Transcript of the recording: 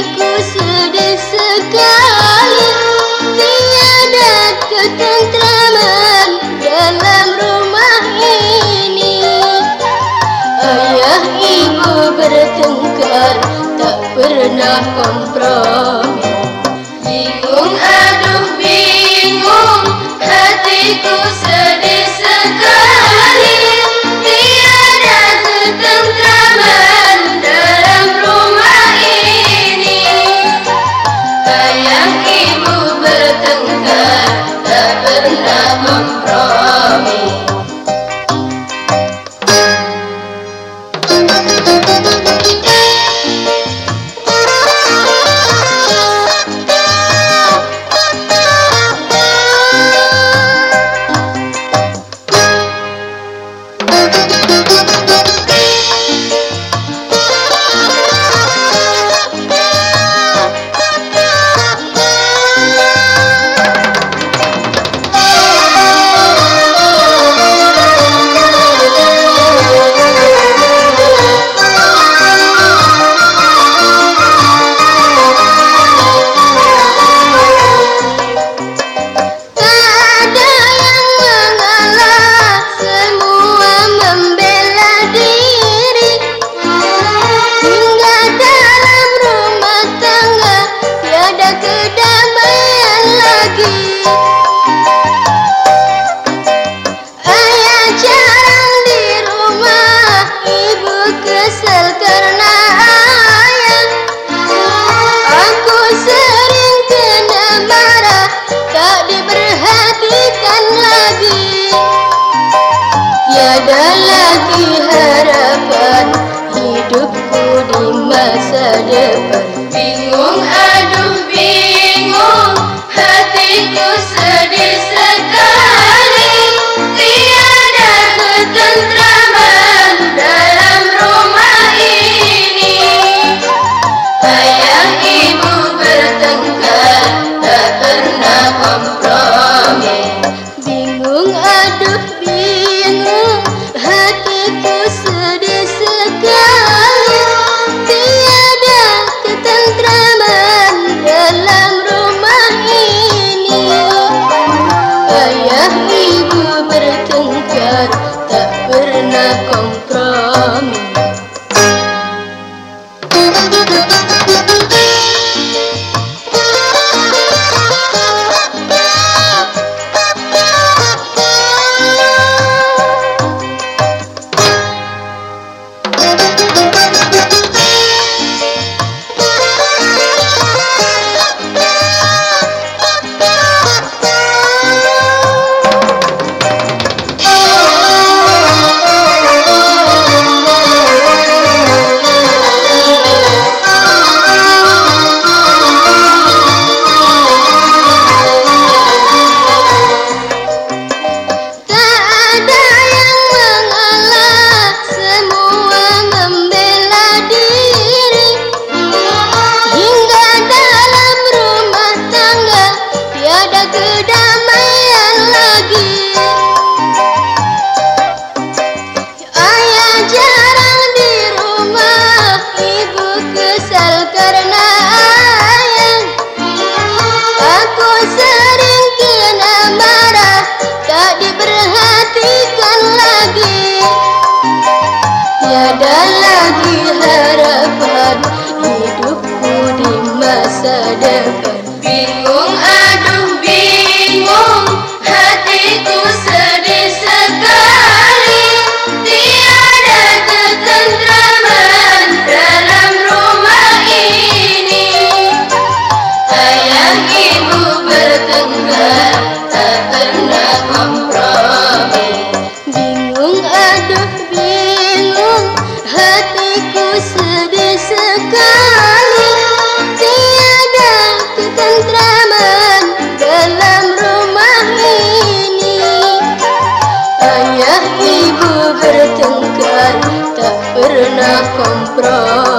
Aku sedih sekali Tiada ketentraman Dalam rumah ini. Ayah ibu bertengkar Tak pernah kompromi. ada lagi harapan hidupku di masa depan. Bingung maltramo lagi. Tiada lagi harapan Hidupku di masa depan. pernah kompro